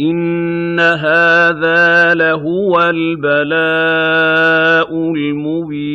إِنَّ هَٰذَا لَهُوَ الْبَلَاءُ الْمُبِينُ